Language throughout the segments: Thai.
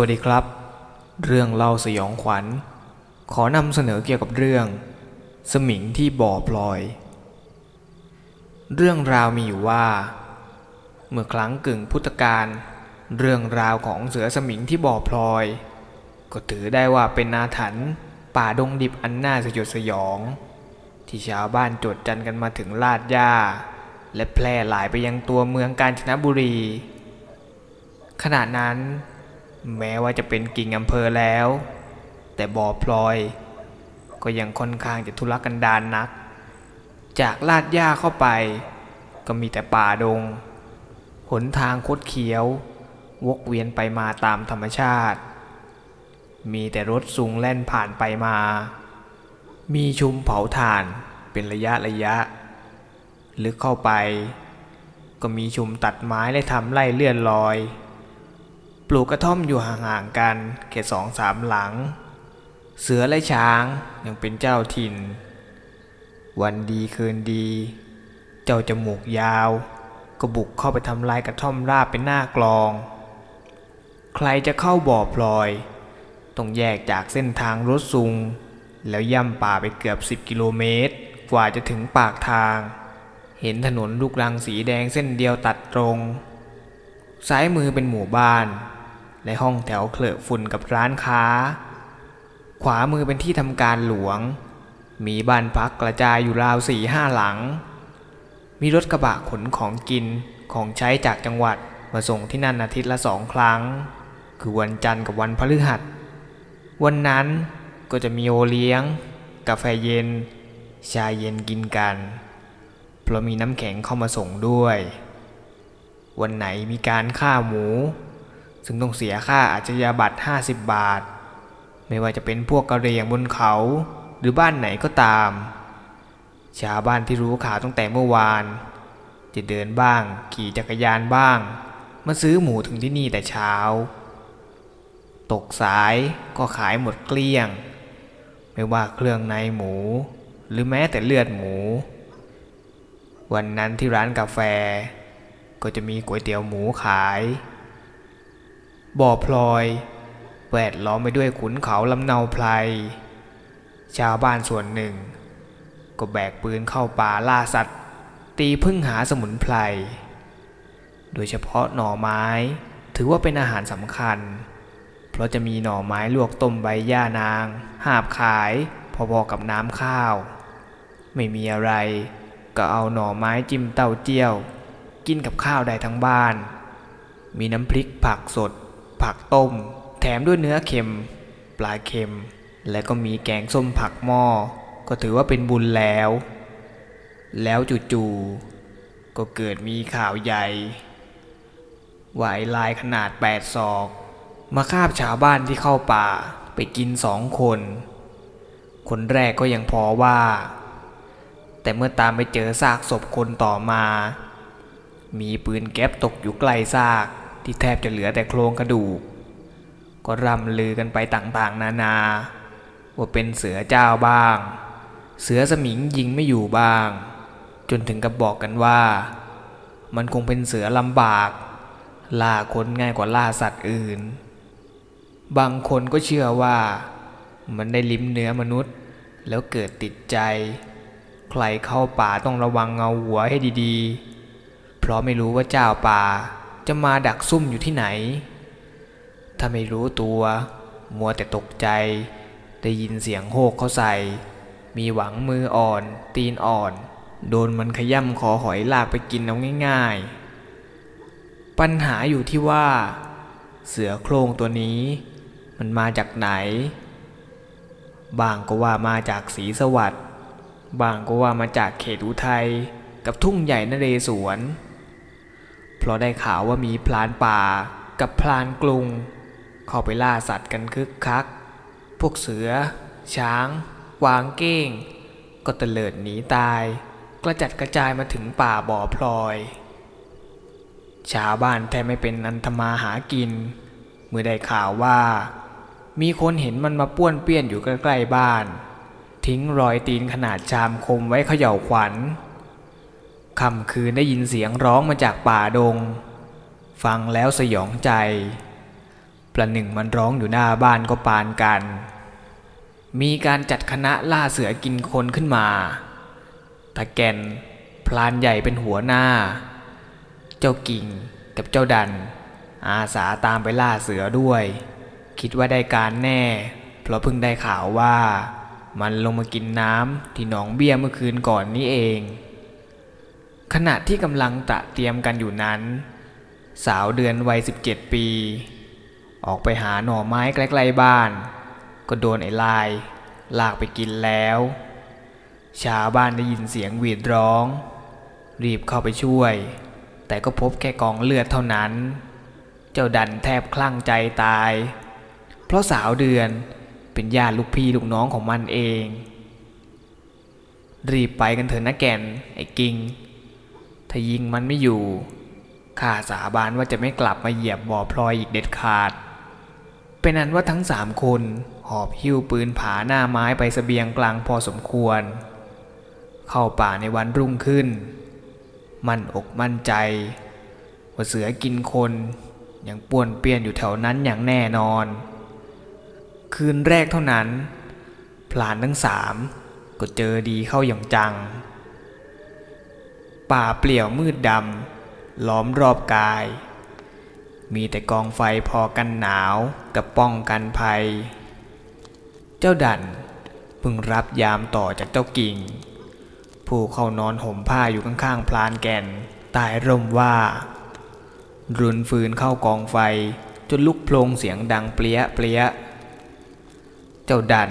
วัสดีครับ เรื่องเล่าสยองขวัญ ขอนำเสนอเกี่ยวกับเรื่อง สมิงที่บ่อพลอย เรื่องราวมีอยู่ว่า เมื่อครั้งกึ่งพุทธกาลเรื่องราวของเสือสมิงที่บ่อพลอย ก็ถือได้ว่าเป็นอาถรรพ์ป่าดงดิบอันน่าสยดสยอง ที่ชาวบ้านจดจันกันมาถึงลาดย่า และแพร่หลายไปยังตัวเมืองกาญจนบุรี ขณะนั้น แม้ว่าจะเป็นกิ่งอำเภอแล้ว แต่บ่อพลอย ก็ยังค่อนข้างจะทุรกันดารนนัก จากลาดหญ้าเข้าไป ก็มีแต่ป่าดง หนทางคดเคี้ยว วกเวียนไปมาตามธรรมชาติ มีแต่รถสูงแล่นผ่านไปมา มีชุมเผาถ่านเป็นระยะระยะ ลึกเข้าไป ก็มีชุมตัดไม้และทำไร่เลื่อนลอย ปลูกกระท่อมอยู่ห่างๆกันแค่สองสามหลัง เสือและช้างยังเป็นเจ้าถิ่น วันดีคืนดี เจ้าจมูกยาว ก็บุกเข้าไปทำลายกระท่อมราบเป็นหน้ากลอง ใครจะเข้าบ่อพลอย ต้องแยกจากเส้นทางรถซุง แล้วย่ำป่าไปเกือบ10กิโลเมตร กว่าจะถึงปากทาง เห็นถนนลูกรังสีแดงเส้นเดียวตัดตรง ซ้ายมือเป็นหมู่บ้าน และห้องแถวเคลอะฝุ่นกับร้านค้า ขวามือเป็นที่ทำการหลวง มีบ้านพักกระจายอยู่ราวสี่ห้าหลัง มีรถกระบะขนของกินของใช้จากจังหวัดมาส่งที่นั่นอาทิตย์ละสองครั้ง คือวันจันทร์กับวันพฤหัส วันนั้นก็จะมีโอเลี้ยง กาแฟเย็น ชาเย็นกินกันเพราะมีน้ำแข็งเข้ามาส่งด้วย วันไหนมีการฆ่าหมู ซึ่งต้องเสียค่าอาชญาบัตร 50 บาท ไม่ว่าจะเป็นพวกกระเรียงบนเขาหรือบ้านไหนก็ตาม ชาวบ้านที่รู้ข่าวตั้งแต่เมื่อวาน จะเดินบ้าง ขี่จักรยานบ้าง มาซื้อหมูถึงที่นี่แต่เช้า ตกสายก็ขายหมดเกลี้ยง ไม่ว่าเครื่องในหมู หรือแม้แต่เลือดหมู วันนั้นที่ร้านกาแฟ ก็จะมีก๋วยเตี๋ยวหมูขาย บ่อพลอยแวดล้อมไปด้วยขุนเขาลำเนาไพรชาวบ้านส่วนหนึ่ง ก็แบกปืนเข้าป่าล่าสัตว์ ตีพึ่งหาสมุนไพร โดยเฉพาะหน่อไม้ถือว่าเป็นอาหารสำคัญ เพราะจะมีหน่อไม้ลวกต้มใบหญ้านาง หาบขายพอๆกับน้ำข้าว ไม่มีอะไร ก็เอาหน่อไม้จิ้มเต้าเจี้ยว กินกับข้าวได้ทั้งบ้าน มีน้ำพริกผักสด ผักต้ม แถมด้วยเนื้อเค็ม ปลาเค็ม และก็มีแกงส้มผักหม้อ ก็ถือว่าเป็นบุญแล้ว แล้วจู่ๆก็เกิดมีข่าวใหญ่วายลายขนาดแปดศอก มาคาบชาวบ้านที่เข้าป่าไปกินสองคน คนแรกก็ยังพอว่า แต่เมื่อตามไปเจอซากศพคนต่อมา มีปืนแก๊ปตกอยู่ใกล้ซาก ที่แทบจะเหลือแต่โครงกระดูก ก็ร่ำลือกันไปต่างๆ นานา ว่าเป็นเสือเจ้าบ้าง เสือสมิงยิงไม่อยู่บ้าง จนถึงกับบอกกันว่า มันคงเป็นเสือลำบาก ล่าคนง่ายกว่าล่าสัตว์อื่น บางคนก็เชื่อว่า มันได้ลิ้มเนื้อมนุษย์ แล้วเกิดติดใจ ใครเข้าป่าต้องระวังเงาหัวให้ดีๆ เพราะไม่รู้ว่าเจ้าป่า จะมาดักซุ่มอยู่ที่ไหน ถ้าไม่รู้ตัว มัวแต่ตกใจ ได้ยินเสียงโฮกเขาใส่ มีหวังมืออ่อน ตีนอ่อน โดนมันขย่ำคอหอยลากไปกินเอาง่าย ๆ ปัญหาอยู่ที่ว่า เสือโครงตัวนี้ มันมาจากไหน บางก็ว่ามาจากสีสวัสด์บางก็ว่ามาจากเขตอุทัยกับทุ่งใหญ่นเรศวร เพราะได้ข่าวว่ามีพลานป่ากับพลานกรุง เข้าไปล่าสัตว์กันคึกคัก พวกเสือ ช้างวางเก้ง ก็เตลิดหนีตาย กระจัดกระจายมาถึงป่าบ่อพลอยชาวบ้านแทบไม่เป็นอันธมาหากิน เมื่อได้ข่าวว่า มีคนเห็นมันมาป้วนเปี้ยนอยู่ใกล้ๆบ้าน ทิ้งรอยตีนขนาดชามคมไว้เขย่าขวัญ ค่ำคืนได้ยินเสียงร้องมาจากป่าดง ฟังแล้วสยองใจ ประหนึ่งมันร้องอยู่หน้าบ้านก็ปานกัน มีการจัดคณะล่าเสือกินคนขึ้นมาตาแกนพลานใหญ่เป็นหัวหน้า เจ้ากิ่งกับเจ้าดัน อาสาตามไปล่าเสือด้วย คิดว่าได้การแน่ เพราะเพิ่งได้ข่าวว่า มันลงมากินน้ำที่หนองเบี้ยเมื่อคืนก่อนนี้เอง ขณะที่กำลังตะเตรียมกันอยู่นั้น สาวเดือนวัย 17 ปี ออกไปหาหน่อไม้ใกล้ๆบ้าน ก็โดนไอ้ลาย ลากไปกินแล้ว ชาวบ้านได้ยินเสียงหวีดร้อง รีบเข้าไปช่วย แต่ก็พบแค่กองเลือดเท่านั้น เจ้าดันแทบคลั่งใจตาย เพราะสาวเดือนเป็นญาติลูกพี่ลูกน้องของมันเอง รีบไปกันเถอะนะแก่นไอ้กิง ถ้ายิงมันไม่อยู่ข้าสาบานว่าจะไม่กลับมาเหยียบบ่อพลอยอีกเด็ดขาด เป็นนั้นว่าทั้งสามคนหอบหิ้วปืนผาหน้าไม้ไปสเสบียงกลางพอสมควร เข้าป่าในวันรุ่งขึ้น มั่นอกมั่นใจ ว่าเสือกินคนยังป่วนเปี้ยนอยู่แถวนั้นอย่างแน่นอน คืนแรกเท่านั้น พลานทั้งสามก็เจอดีเข้าอย่างจัง ป่าเปลี่ยวมืดดำล้อมรอบกาย มีแต่กองไฟพอกันหนาวกับป้องกันภัย เจ้าดันเพิ่งรับยามต่อจากเจ้ากิ่ง ผู้เข้านอนห่มผ้าอยู่ข้างๆพลานแก่นตายร่มว่า รุนฟืนเข้ากองไฟจนลุกโพลงเสียงดังเปรี้ยเปรี้ย เจ้าดัน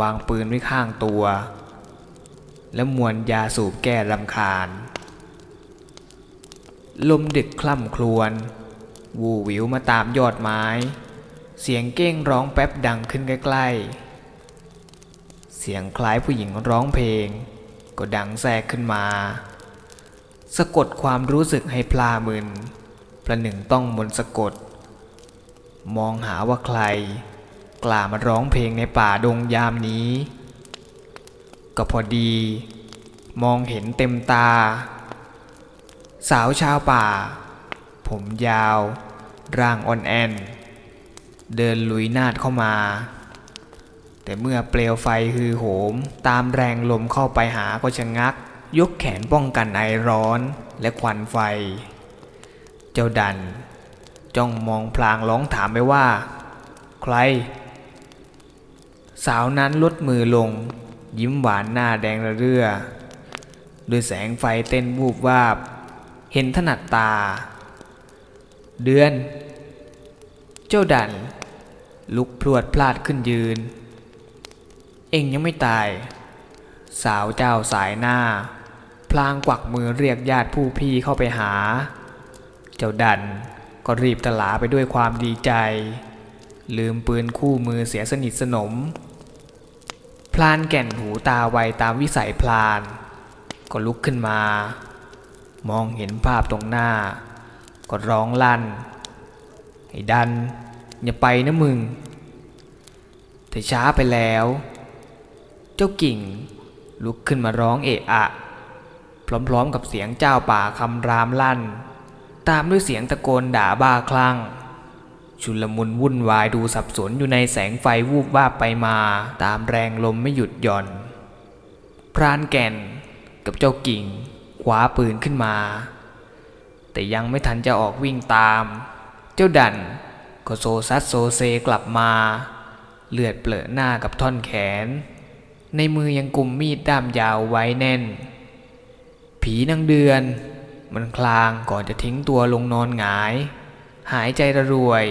วางปืนไว้ข้างตัว แล้วมวนยาสูบแก้ลำคาญ ลมดึกคล่ำครวน วูวิวมาตามยอดไม้ เสียงเก้งร้องแป๊บดังขึ้นใกล้ๆ เสียงคล้ายผู้หญิงร้องเพลง ก็ดังแทรกขึ้นมา สะกดความรู้สึกให้พลามึน ประหนึ่งต้องมนต์สะกด มองหาว่าใคร กล้ามาร้องเพลงในป่าดงยามนี้ ก็พอดี มองเห็นเต็มตา สาวชาวป่า ผมยาว ร่างอ่อนแอน เดินลุยนาดเข้ามา แต่เมื่อเปลวไฟฮือโหม ตามแรงลมเข้าไปหาก็ชะงัก ยกแขนป้องกันไอร้อนและควันไฟ เจ้าดัน จ้องมองพลางร้องถามไปว่า ใคร สาวนั้นลดมือลง ยิ้มหวานหน้าแดงระเรื่อด้วยแสงไฟเต้นวูบวาบ เห็นถนัดตา เดือน เจ้าดัน ลุกพรวดพลาดขึ้นยืน เองยังไม่ตาย สาวเจ้าสายหน้า พลางกวักมือเรียกญาติผู้พี่เข้าไปหา เจ้าดันก็รีบตลาไปด้วยความดีใจ ลืมปืนคู่มือเสียสนิทสนม ลานแก่นหูตาไวตามวิสัยพลาน ก็ลุกขึ้นมา มองเห็นภาพตรงหน้า ก็ร้องลั่นไอ้ดัน อย่าไปนะมึง แต่ช้าไปแล้ว เจ้ากิ่งลุกขึ้นมาร้องเอะอะ พร้อมๆกับเสียงเจ้าป่าคำรามลั่น ตามด้วยเสียงตะโกนด่าบ้าคลั่ง ชุลมุนวุ่นวายดูสับสนอยู่ในแสงไฟวูบวาบไปมา ตามแรงลมไม่หยุดหย่อน พรานแก่นกับเจ้ากิ่งคว้าปืนขึ้นมา แต่ยังไม่ทันจะออกวิ่งตาม เจ้าดันก็โซซัดโซเซกลับมา เลือดเปลอะหน้ากับท่อนแขน ในมือยังกุมมีดด้ามยาวไว้แน่น ผีนางเดือน มันคลางก่อนจะทิ้งตัวลงนอนหงาย หายใจระรวย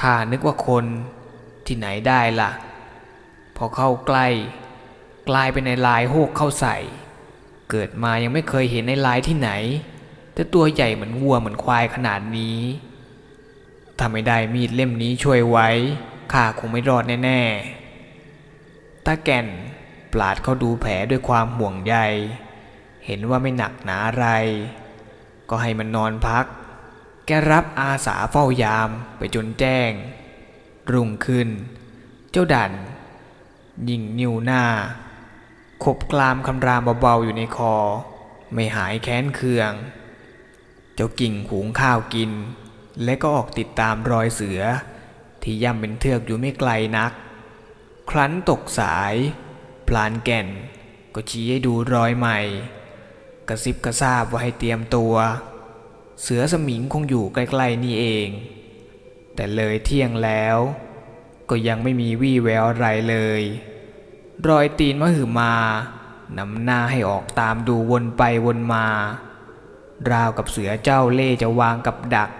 ข้านึกว่าคนที่ไหนได้ล่ะ พอเข้าใกล้ กลายเป็นในลายโหกเข้าใส่ เกิดมายังไม่เคยเห็นในลายที่ไหน แต่ตัวใหญ่เหมือนวัวเหมือนควายขนาดนี้ถ้าไม่ได้มีดเล่มนี้ช่วยไว้ข้าคงไม่รอดแน่ๆตาแก่นปลาดเขาดูแผลด้วยความห่วงใย เห็นว่าไม่หนักหนาอะไร ก็ให้มันนอนพัก แกรับอาสาเฝ้ายามไปจนแจ้ง รุ่งขึ้น เจ้าดัน ยิงนิ้วหน้า ขบกลามคำรามเบาๆอยู่ในคอ ไม่หายแค้นเคือง เจ้ากิ่งหุงข้าวกิน และก็ออกติดตามรอยเสือ ที่ย่ำเป็นเทือกอยู่ไม่ไกลนัก ครั้นตกสาย พลานแก่น ก็ชี้ให้ดูรอยใหม่ กระซิบกระซาบว่าให้เตรียมตัว เสือสมิงคงอยู่ใกล้ๆนี่เอง แต่เลยเที่ยงแล้ว ก็ยังไม่มีวี่แววอะไรเลย รอยตีนมหือมานำหน้าให้ออกตามดูวนไปวนมา ราวกับเสือเจ้าเล่จะวางกับดัก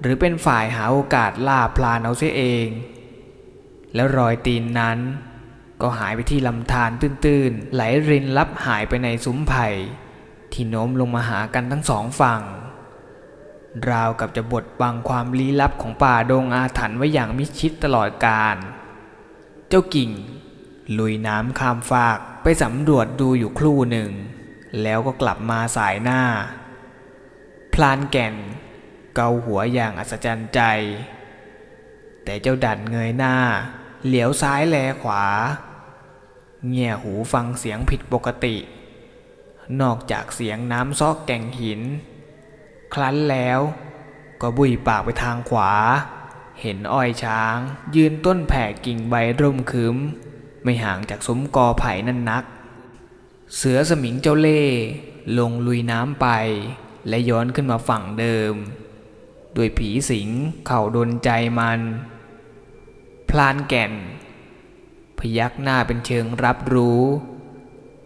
หรือเป็นฝ่ายหาโอกาสล่าพลานเอาเสียเอง แล้วรอยตีนนั้น ก็หายไปที่ลำธารตื้นๆ ไหลรินลับหายไปในซุ้มไผ่ที่โน้มลงมาหากันทั้งสองฝั่ง ราวกับจะบดบังความลี้ลับของป่าดงอาถรรพ์ไว้อย่างมิชิดตลอดกาล เจ้ากิ่ง ลุยน้ำข้ามฟากไปสำรวจดูอยู่ครู่หนึ่ง แล้วก็กลับมาสายหน้า พลานแก่น เกาหัวอย่างอัศจรรย์ใจ แต่เจ้าดันเงยหน้า เหลียวซ้ายแลขวา เงี่ยหูฟังเสียงผิดปกติ นอกจากเสียงน้ำซอกแก่งหิน ครั้นแล้ว ก็บุยปากไปทางขวา เห็นอ้อยช้าง ยืนต้นแผ่กิ่งใบร่มคืมไม่ห่างจากซุ้มกอไผ่นั่นนัก เสือสมิงเจ้าเล่ลงลุยน้ำไป และย้อนขึ้นมาฝั่งเดิม ด้วยผีสิงเข่าดนใจมัน พลานแก่น พยักหน้าเป็นเชิงรับรู้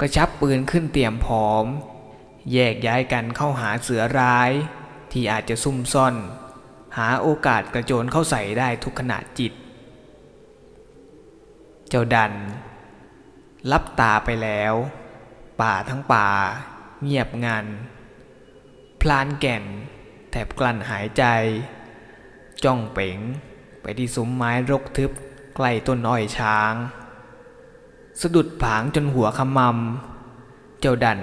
กระชับปืนขึ้นเตรียมพร้อม แยกย้ายกันเข้าหาเสือร้าย ที่อาจจะซุ่มซ่อน หาโอกาสกระโจนเข้าใส่ได้ทุกขณะจิต เจ้าดันลับตาไปแล้ว ป่าทั้งป่า เงียบงัน พลานแก่นแทบกลั้นหายใจ จ้องเป๋งไปที่ซุ้มไม้รกทึบใกล้ต้นอ้อยช้าง สะดุดผางจนหัวขมำเจ้าดัน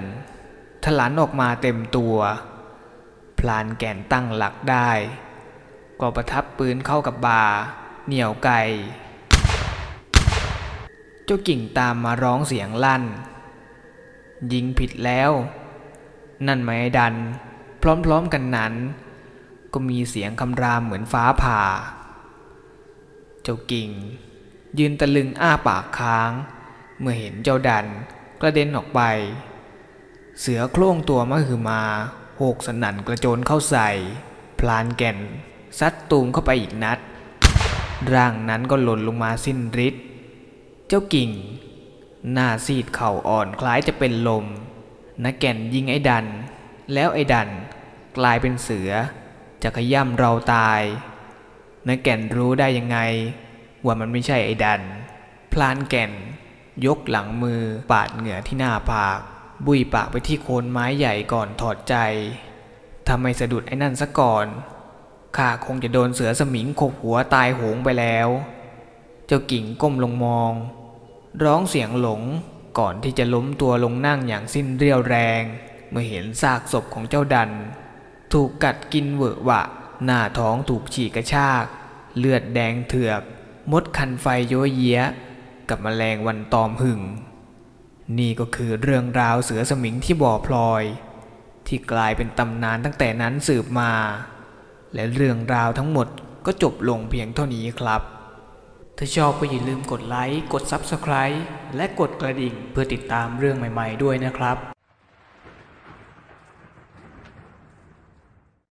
ทะลันออกมาเต็มตัว ลานแก่นตั้งหลักได้ ก็ประทับปืนเข้ากับบาเหนี่ยวไกเจ้ากิ่งตามมาร้องเสียงลั่น ยิงผิดแล้ว นั่นไหมไอ้ดัน พร้อมๆกันนั้น ก็มีเสียงคำรามเหมือนฟ้าผ่า เจ้ากิ่ง ยืนตะลึงอ้าปากค้าง เมื่อเห็นเจ้าดันกระเด็นออกไป เสือโคร่งตัวมหือมา โหกสนั่นกระโจนเข้าใส่ พลานแก่นซัดตูมเข้าไปอีกนัด ร่างนั้นก็หล่นลงมาสิ้นฤทธิ์เจ้ากิ่ง หน้าซีดเข่าอ่อนคล้ายจะเป็นลมนักแก่นยิงไอ้ดัน แล้วไอ้ดันกลายเป็นเสือ จะขย่ำเราตายนักแก่นรู้ได้ยังไง ว่ามันไม่ใช่ไอ้ดัน พลานแก่น ยกหลังมือปาดเหงื่อที่หน้าผาก บุยปากไปที่โคนไม้ใหญ่ก่อนถอดใจทำไมสะดุดไอ้นั่นซะก่อนข้าคงจะโดนเสือสมิงขบหัวตายโหงไปแล้ว เจ้ากิ่งก้มลงมอง ร้องเสียงหลงก่อนที่จะล้มตัวลงนั่งอย่างสิ้นเรี่ยวแรง เมื่อเห็นซากศพของเจ้าดัน ถูกกัดกินเวอะวะ หน้าท้องถูกฉีกกระชาก เลือดแดงเถือก มดคันไฟโยเยะ กับแมลงวันตอมหึ่ง นี่ก็คือเรื่องราวเสือสมิงที่บ่อพลอย ที่กลายเป็นตำนานตั้งแต่นั้นสืบมา และเรื่องราวทั้งหมดก็จบลงเพียงเท่านี้ครับ ถ้าชอบก็อย่าลืมกดไลค์ กด Subscribe และกดกระดิ่งเพื่อติดตามเรื่องใหม่ ๆ ด้วยนะครับ